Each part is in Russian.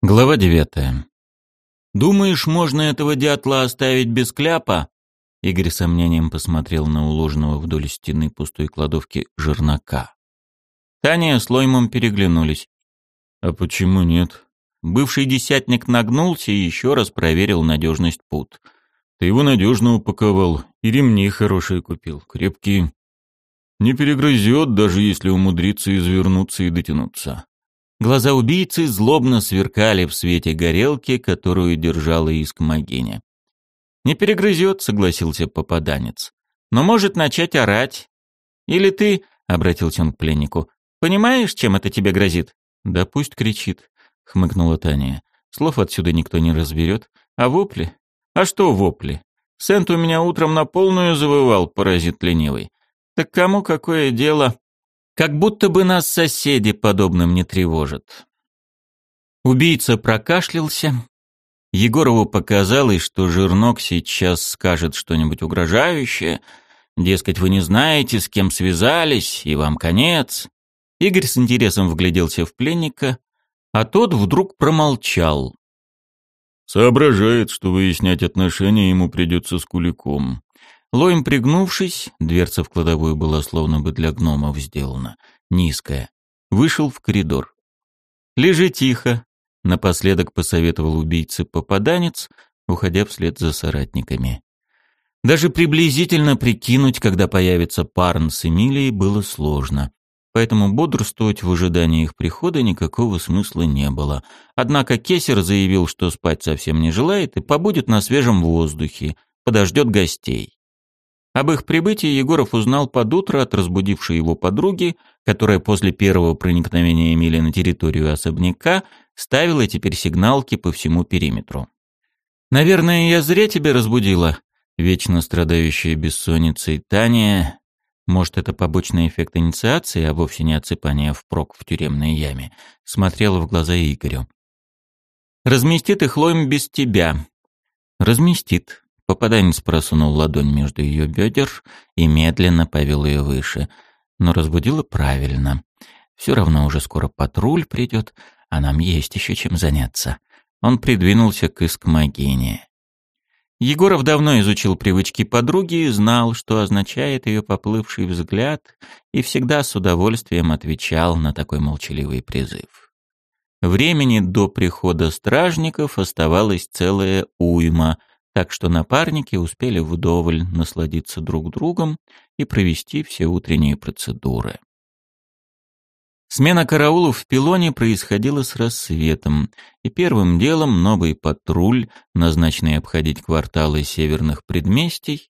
Глава девятая. «Думаешь, можно этого дятла оставить без кляпа?» Игорь сомнением посмотрел на уложенного вдоль стены пустой кладовки жернака. Таня с Лоймом переглянулись. «А почему нет?» Бывший десятник нагнулся и еще раз проверил надежность пут. «Ты его надежно упаковал, и ремни хорошие купил, крепкие. Не перегрызет, даже если умудрится извернуться и дотянуться. Глаза убийцы злобно сверкали в свете горелки, которую держала Искмогиня. «Не перегрызет», — согласился попаданец. «Но может начать орать. Или ты, — обратился он к пленнику, — понимаешь, чем это тебе грозит?» «Да пусть кричит», — хмыкнула Таня. «Слов отсюда никто не разберет. А вопли? А что вопли? Сент у меня утром на полную завывал, паразит ленивый. Так кому какое дело?» Как будто бы нас соседи подобным не тревожат. Убийца прокашлялся. Егорову показалось, что Жирнок сейчас скажет что-нибудь угрожающее. Дескать, вы не знаете, с кем связались, и вам конец. Игорь с интересом вгляделся в пленника, а тот вдруг промолчал. Соображает, что выяснять отношения ему придется с Куликом. Лоем пригнувшись, дверца в кладовую была словно бы для гномов сделана, низкая, вышел в коридор. «Лежи тихо», — напоследок посоветовал убийце попаданец, уходя вслед за соратниками. Даже приблизительно прикинуть, когда появится Парн с Эмилией, было сложно. Поэтому бодрствовать в ожидании их прихода никакого смысла не было. Однако Кесер заявил, что спать совсем не желает и побудет на свежем воздухе, подождет гостей. Об их прибытии Егоров узнал под утро от разбудившей его подруги, которая после первого проникновения Эмили на территорию особняка ставила теперь сигналки по всему периметру. «Наверное, я зря тебя разбудила», вечно страдающая бессонницей Таня, может, это побочный эффект инициации, а вовсе не отсыпание впрок в тюремной яме, смотрела в глаза Игорю. «Разместит их лоем без тебя». «Разместит», Попаданец просунул ладонь между ее бедер и медленно повел ее выше. Но разбудила правильно. Все равно уже скоро патруль придет, а нам есть еще чем заняться. Он придвинулся к искмогине. Егоров давно изучил привычки подруги и знал, что означает ее поплывший взгляд, и всегда с удовольствием отвечал на такой молчаливый призыв. Времени до прихода стражников оставалось целая уйма, так что напарники успели вдоволь насладиться друг другом и провести все утренние процедуры. Смена караулов в пилоне происходила с рассветом, и первым делом новый патруль, назначенный обходить кварталы северных предместий,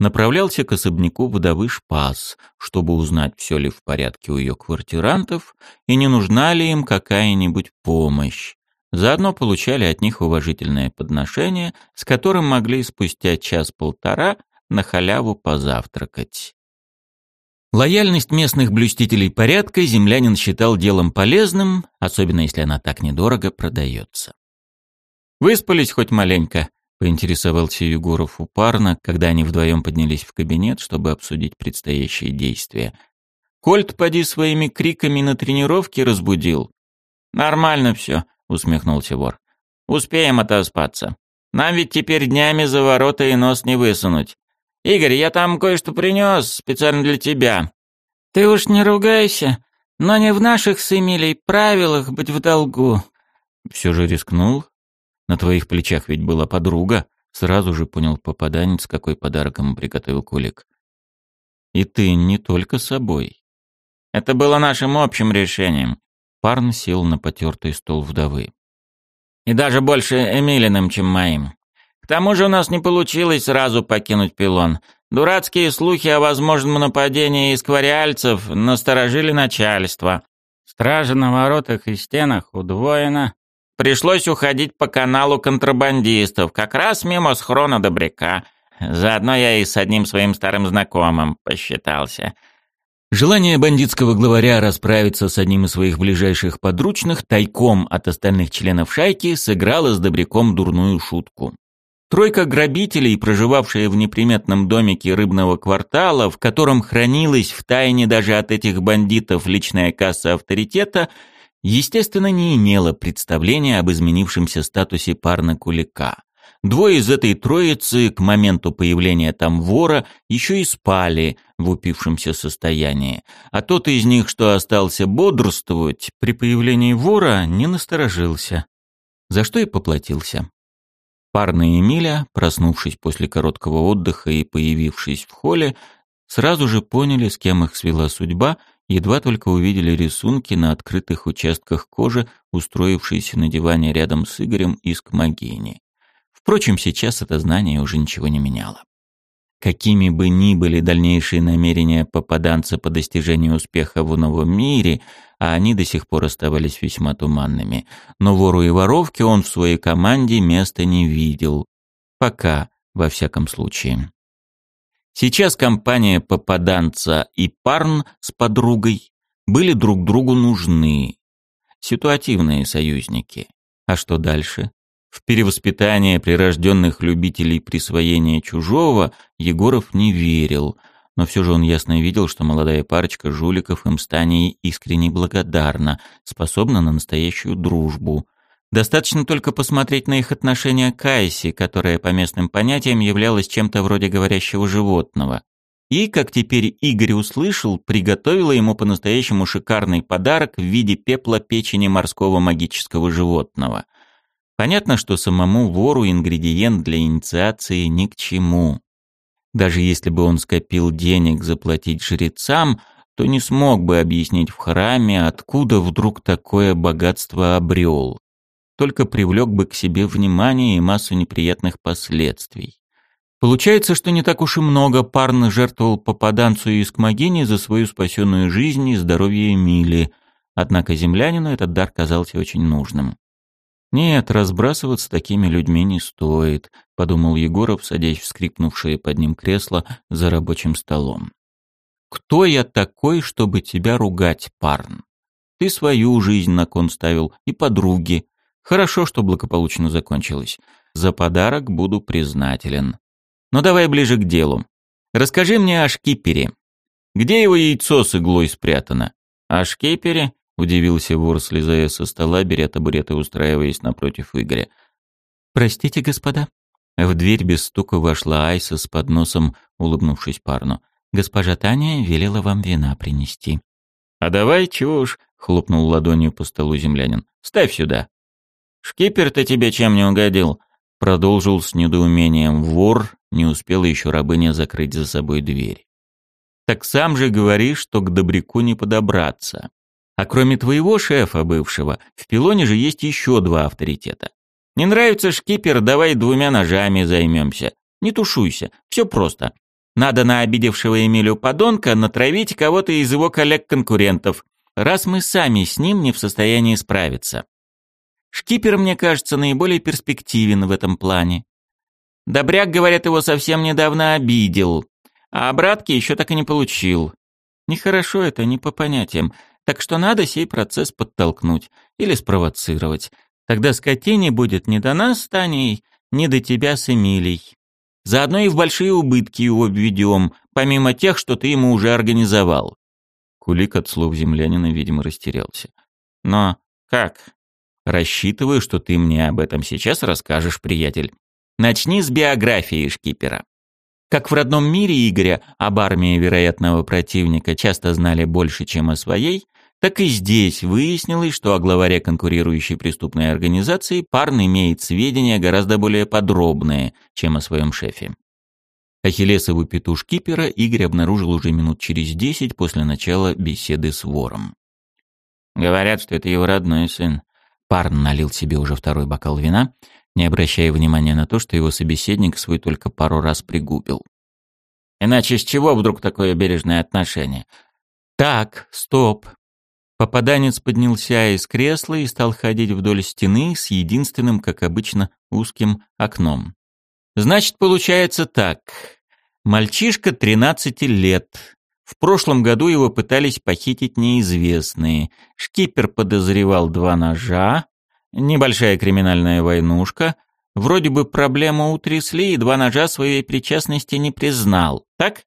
направлялся к особняку вдовы Шпас, чтобы узнать, все ли в порядке у ее квартирантов и не нужна ли им какая-нибудь помощь, Заодно получали от них уважительное подношение, с которым могли спустя час-полтора на халяву позавтракать. Лояльность местных блюстителей порядка землянин считал делом полезным, особенно если она так недорого продается. «Выспались хоть маленько?» — поинтересовался Егоров у парна, когда они вдвоем поднялись в кабинет, чтобы обсудить предстоящие действия. «Кольт, поди, своими криками на тренировке разбудил?» «Нормально все», усмехнулся вор. Успеем отоспаться. Нам ведь теперь днями за ворота и нос не высунуть. Игорь, я там кое-что принес специально для тебя. Ты уж не ругайся, но не в наших с Эмилей правилах быть в долгу. Все же рискнул. На твоих плечах ведь была подруга. Сразу же понял попаданец, какой подарок ему приготовил Кулик. И ты не только собой. Это было нашим общим решением. Парн сел на потертый стол вдовы. «И даже больше Эмилиным, чем моим. К тому же у нас не получилось сразу покинуть пилон. Дурацкие слухи о возможном нападении исквариальцев насторожили начальство. Стража на воротах и стенах удвоена. Пришлось уходить по каналу контрабандистов, как раз мимо схрона Добряка. Заодно я и с одним своим старым знакомым посчитался». Желание бандитского главаря расправиться с одним из своих ближайших подручных тайком от остальных членов шайки сыграло с Добряком дурную шутку. Тройка грабителей, проживавшая в неприметном домике рыбного квартала, в котором хранилась в тайне даже от этих бандитов личная касса авторитета, естественно, не имела представления об изменившемся статусе парна Кулика. Двое из этой троицы к моменту появления там вора еще и спали в упившемся состоянии, а тот из них, что остался бодрствовать, при появлении вора не насторожился, за что и поплатился. Парная Эмиля, проснувшись после короткого отдыха и появившись в холле, сразу же поняли, с кем их свела судьба, едва только увидели рисунки на открытых участках кожи, устроившиеся на диване рядом с Игорем из Кмагини. Впрочем, сейчас это знание уже ничего не меняло. Какими бы ни были дальнейшие намерения попаданца по достижению успеха в новом мире, а они до сих пор оставались весьма туманными, но вору и воровке он в своей команде места не видел. Пока, во всяком случае. Сейчас компания попаданца и Парн с подругой были друг другу нужны. Ситуативные союзники. А что дальше? В перевоспитание прирожденных любителей присвоения чужого Егоров не верил, но все же он ясно видел, что молодая парочка жуликов им станет искренне благодарна, способна на настоящую дружбу. Достаточно только посмотреть на их отношение к Айси, которая по местным понятиям являлась чем-то вроде говорящего животного. И, как теперь Игорь услышал, приготовила ему по-настоящему шикарный подарок в виде пепла печени морского магического животного. Понятно, что самому вору ингредиент для инициации ни к чему. Даже если бы он скопил денег заплатить жрецам, то не смог бы объяснить в храме, откуда вдруг такое богатство обрел. Только привлек бы к себе внимание и массу неприятных последствий. Получается, что не так уж и много парно жертвовал попаданцу из Кмагини за свою спасенную жизнь и здоровье Эмили, однако землянину этот дар казался очень нужным. «Нет, разбрасываться такими людьми не стоит», — подумал Егоров, садясь в скрипнувшее под ним кресло за рабочим столом. «Кто я такой, чтобы тебя ругать, парн? Ты свою жизнь на кон ставил и подруги. Хорошо, что благополучно закончилось. За подарок буду признателен. Но давай ближе к делу. Расскажи мне о шкипере. Где его яйцо с иглой спрятано? О шкипере? Удивился вор, слезая со стола, беря табурет и устраиваясь напротив Игоря. «Простите, господа». В дверь без стука вошла Айса с подносом, улыбнувшись парну. «Госпожа Таня велела вам вина принести». «А давай, чего уж», — хлопнул ладонью по столу землянин. «Ставь сюда». «Шкипер-то тебе чем не угодил?» Продолжил с недоумением вор, не успела еще рабыня закрыть за собой дверь. «Так сам же говоришь, что к добряку не подобраться. А кроме твоего шефа бывшего, в пилоне же есть еще два авторитета. Не нравится шкипер, давай двумя ножами займемся. Не тушуйся, все просто. Надо на обидевшего Эмилю подонка натравить кого-то из его коллег-конкурентов, раз мы сами с ним не в состоянии справиться. Шкипер, мне кажется, наиболее перспективен в этом плане. Добряк, говорят, его совсем недавно обидел, а обратки еще так и не получил. Нехорошо это, не по понятиям. Так что надо сей процесс подтолкнуть или спровоцировать. Тогда скотине будет не до нас с Таней, не до тебя с Эмилией. Заодно и в большие убытки его введем, помимо тех, что ты ему уже организовал. Кулик от слов землянина, видимо, растерялся. Но как? Рассчитываю, что ты мне об этом сейчас расскажешь, приятель. Начни с биографии шкипера. Как в родном мире Игоря об армии вероятного противника часто знали больше, чем о своей, так и здесь выяснилось, что о главаре конкурирующей преступной организации Парн имеет сведения гораздо более подробные, чем о своем шефе. Ахиллесову пету шкипера Игорь обнаружил уже минут через десять после начала беседы с вором. «Говорят, что это его родной сын». Парн налил себе уже второй бокал вина не обращая внимания на то, что его собеседник свой только пару раз пригубил. «Иначе с чего вдруг такое бережное отношение?» «Так, стоп». Попаданец поднялся из кресла и стал ходить вдоль стены с единственным, как обычно, узким окном. «Значит, получается так. Мальчишка 13 лет. В прошлом году его пытались похитить неизвестные. Шкипер подозревал два ножа, Небольшая криминальная войнушка. Вроде бы проблему утрясли, и два ножа своей причастности не признал, так?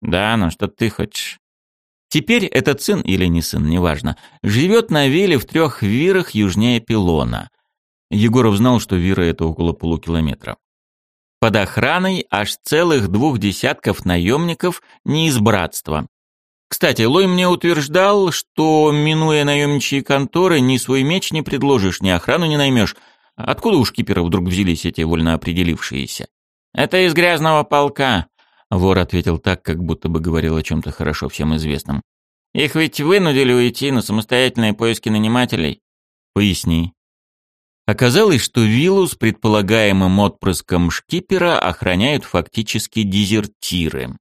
Да, но что ты хочешь? Теперь этот сын или не сын, неважно, живет на вилле в трех вирах южнее Пилона. Егоров знал, что вира это около полукилометра. Под охраной аж целых двух десятков наемников не из братства. Кстати, Лой мне утверждал, что, минуя наемничьи конторы, ни свой меч не предложишь, ни охрану не наймешь. Откуда у шкипера вдруг взялись эти вольно определившиеся? «Это из грязного полка», — вор ответил так, как будто бы говорил о чем-то хорошо всем известном. «Их ведь вынудили уйти на самостоятельные поиски нанимателей». «Поясни». Оказалось, что виллу с предполагаемым отпрыском шкипера охраняют фактически дезертиры.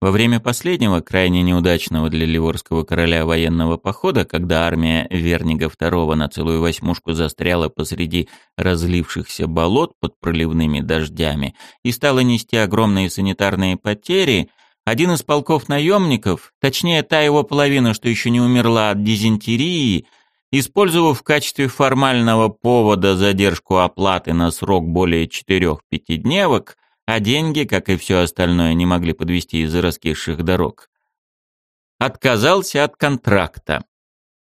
Во время последнего, крайне неудачного для Ливорского короля военного похода, когда армия Вернига II на целую восьмушку застряла посреди разлившихся болот под проливными дождями и стала нести огромные санитарные потери, один из полков наемников, точнее та его половина, что еще не умерла от дизентерии, использовав в качестве формального повода задержку оплаты на срок более четырех пятидневок, а деньги, как и все остальное, не могли подвести из-за раскисших дорог. Отказался от контракта.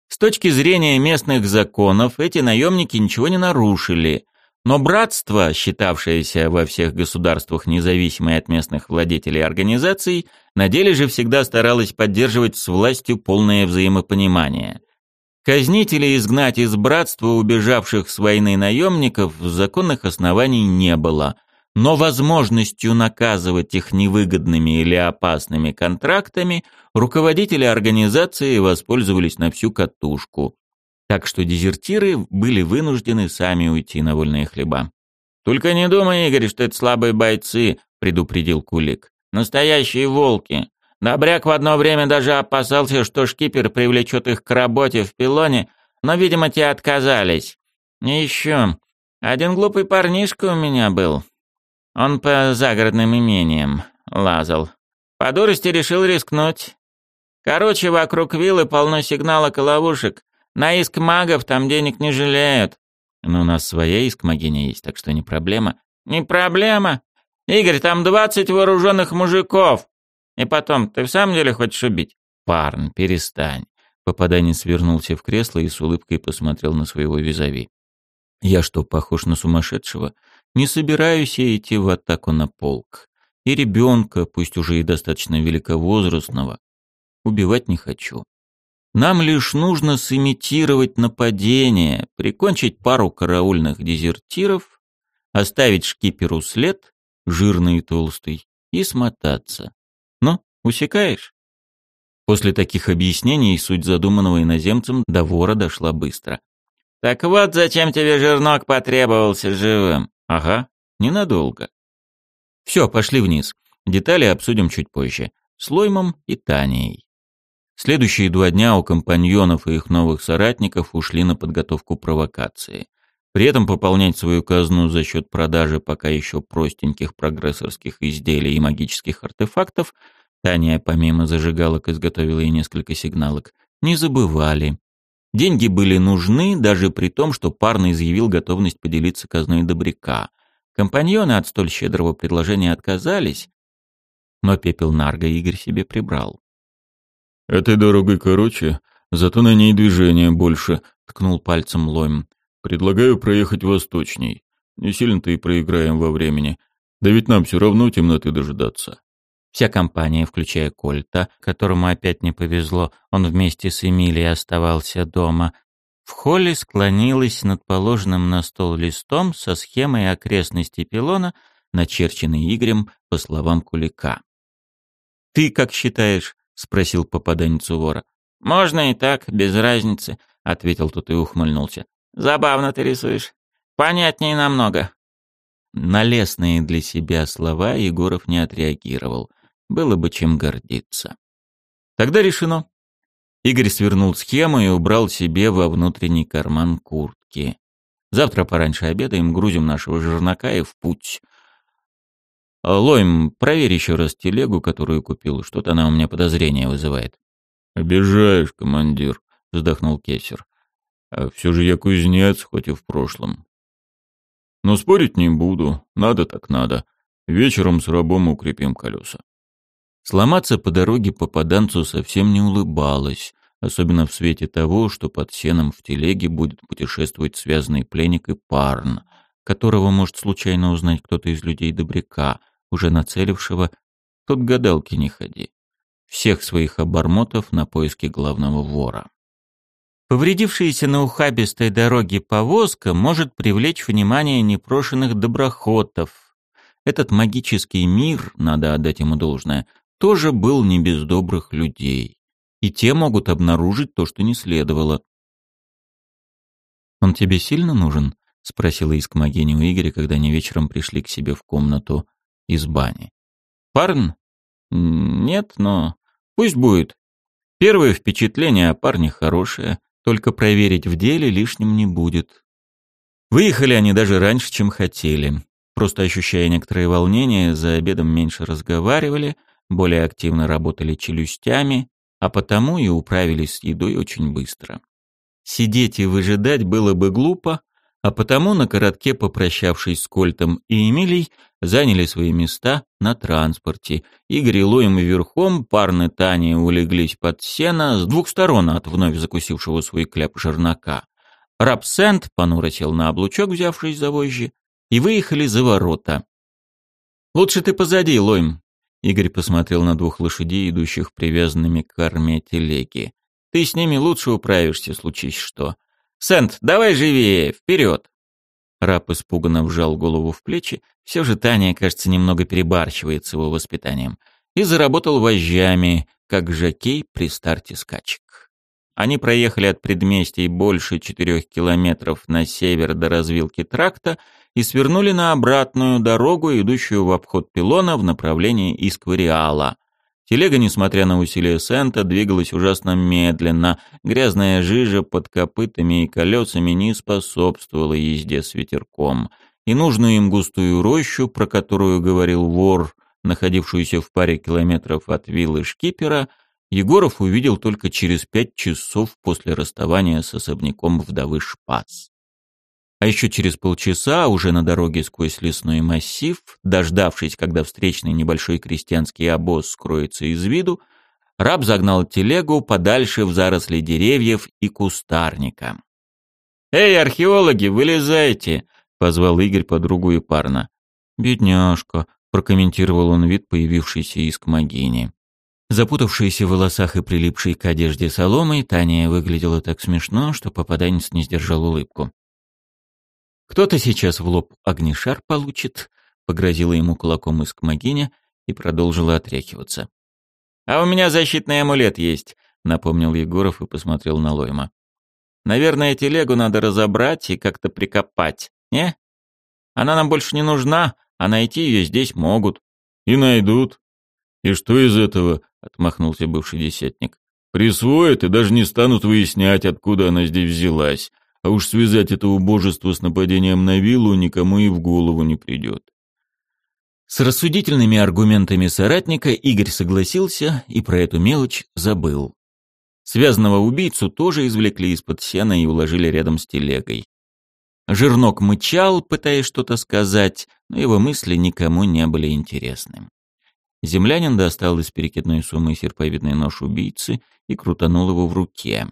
С точки зрения местных законов, эти наемники ничего не нарушили, но братство, считавшееся во всех государствах независимой от местных владетелей организаций, на деле же всегда старалось поддерживать с властью полное взаимопонимание. Казнить или изгнать из братства убежавших с войны наемников законных оснований не было – но возможностью наказывать их невыгодными или опасными контрактами руководители организации воспользовались на всю катушку. Так что дезертиры были вынуждены сами уйти на вольные хлеба. «Только не думай, Игорь, что это слабые бойцы», — предупредил Кулик. «Настоящие волки. Добряк в одно время даже опасался, что шкипер привлечет их к работе в пилоне, но, видимо, те отказались. И еще. Один глупый парнишка у меня был. Он по загородным имениям лазал. По дурости решил рискнуть. Короче, вокруг виллы полно сигналок и ловушек. На иск магов там денег не жалеют. Но у нас своя иск магиня есть, так что не проблема. Не проблема. Игорь, там двадцать вооруженных мужиков. И потом, ты в самом деле хочешь убить? Парн, перестань. Попаданец вернулся в кресло и с улыбкой посмотрел на своего визави. Я что, похож на сумасшедшего? Не собираюсь я идти в атаку на полк. И ребенка, пусть уже и достаточно великовозрастного, убивать не хочу. Нам лишь нужно сымитировать нападение, прикончить пару караульных дезертиров, оставить шкиперу след, жирный и толстый, и смотаться. Ну, усекаешь? После таких объяснений суть задуманного иноземцем до вора дошла быстро. «Так вот зачем тебе жирнок потребовался живым. Ага, ненадолго. Все, пошли вниз. Детали обсудим чуть позже. С Лоймом и Таней. Следующие два дня у компаньонов и их новых соратников ушли на подготовку провокации. При этом пополнять свою казну за счет продажи пока еще простеньких прогрессорских изделий и магических артефактов, Таня помимо зажигалок изготовила и несколько сигналок, не забывали. Деньги были нужны, даже при том, что парный изъявил готовность поделиться казной добряка. Компаньоны от столь щедрого предложения отказались, но пепел Нарга Игорь себе прибрал. «Этой дорогой короче, зато на ней движение больше», — ткнул пальцем Лойм. «Предлагаю проехать восточней. Не сильно-то и проиграем во времени. Да ведь нам все равно темноты дожидаться». Вся компания, включая Кольта, которому опять не повезло, он вместе с Эмилией оставался дома, в холле склонилась над положенным на стол листом со схемой окрестностей пилона, начерченной Игорем по словам Кулика. «Ты как считаешь?» — спросил попаданец у вора. «Можно и так, без разницы», — ответил тот и ухмыльнулся. «Забавно ты рисуешь. Понятнее намного». На лесные для себя слова Егоров не отреагировал. Было бы чем гордиться. Тогда решено. Игорь свернул схему и убрал себе во внутренний карман куртки. Завтра пораньше обедаем, грузим нашего жернака и в путь. Лойм, проверь еще раз телегу, которую купил. Что-то она у меня подозрение вызывает. Обижаешь, командир, вздохнул Кесер. А все же я кузнец, хоть и в прошлом. Но спорить не буду. Надо так надо. Вечером с рабом укрепим колеса. Сломаться по дороге попаданцу совсем не улыбалось, особенно в свете того, что под сеном в телеге будет путешествовать связанный пленник и парн, которого может случайно узнать кто-то из людей Добряка, уже нацелившего «Тут гадалки не ходи» всех своих обормотов на поиски главного вора. Повредившаяся на ухабистой дороге повозка может привлечь внимание непрошенных доброхотов. Этот магический мир, надо отдать ему должное, тоже был не без добрых людей. И те могут обнаружить то, что не следовало. «Он тебе сильно нужен?» — спросила искмогиня у Игоря, когда они вечером пришли к себе в комнату из бани. «Парн? Нет, но пусть будет. Первое впечатление о парне хорошее, только проверить в деле лишним не будет. Выехали они даже раньше, чем хотели. Просто ощущая некоторое волнение, за обедом меньше разговаривали, более активно работали челюстями, а потому и управились с едой очень быстро. Сидеть и выжидать было бы глупо, а потому на коротке попрощавшись с Кольтом и Эмилией, заняли свои места на транспорте. Игорь и Лоем верхом, парны Тани улеглись под сено с двух сторон от вновь закусившего свой кляп жернака. Рапсент понуро сел на облучок, взявшись за вожжи, и выехали за ворота. «Лучше ты позади, Лойм», — Игорь посмотрел на двух лошадей, идущих привязанными к корме телеги. «Ты с ними лучше управишься, случись что. Сент, давай живее, вперед!» Раб испуганно вжал голову в плечи, все же Таня, кажется, немного перебарщивает с его воспитанием, и заработал вожжами, как жокей при старте скачек. Они проехали от предместий больше четырех километров на север до развилки тракта и свернули на обратную дорогу, идущую в обход пилона в направлении Исквариала. Телега, несмотря на усилия Сента, двигалась ужасно медленно. Грязная жижа под копытами и колесами не способствовала езде с ветерком. И нужную им густую рощу, про которую говорил вор, находившуюся в паре километров от виллы шкипера, Егоров увидел только через пять часов после расставания с особняком вдовы Шпац. А еще через полчаса, уже на дороге сквозь лесной массив, дождавшись, когда встречный небольшой крестьянский обоз скроется из виду, раб загнал телегу подальше в заросли деревьев и кустарника. «Эй, археологи, вылезайте!» — позвал Игорь подругу и парна. «Бедняжка», — прокомментировал он вид появившейся из Кмагини. Запутавшаяся в волосах и прилипшей к одежде соломой, Таня выглядела так смешно, что попаданец не сдержал улыбку. Кто-то сейчас в лоб огнешар получит, погрозила ему кулаком из кмагиня и продолжила отряхиваться. А у меня защитный амулет есть, напомнил Егоров и посмотрел на Лойма. Наверное, телегу надо разобрать и как-то прикопать, не? Она нам больше не нужна, а найти ее здесь могут. И найдут. И что из этого? отмахнулся бывший десятник. Присвоят и даже не станут выяснять, откуда она здесь взялась а уж связать это убожество с нападением на виллу никому и в голову не придет. С рассудительными аргументами соратника Игорь согласился и про эту мелочь забыл. Связанного убийцу тоже извлекли из-под сена и уложили рядом с телегой. Жирнок мычал, пытаясь что-то сказать, но его мысли никому не были интересны. Землянин достал из перекидной суммы серповидный нож убийцы и крутанул его в руке.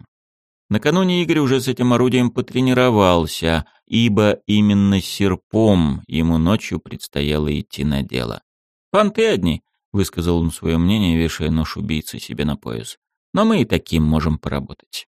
Накануне Игорь уже с этим орудием потренировался, ибо именно серпом ему ночью предстояло идти на дело. «Понты одни», — высказал он свое мнение, вешая нож убийцы себе на пояс. «Но мы и таким можем поработать».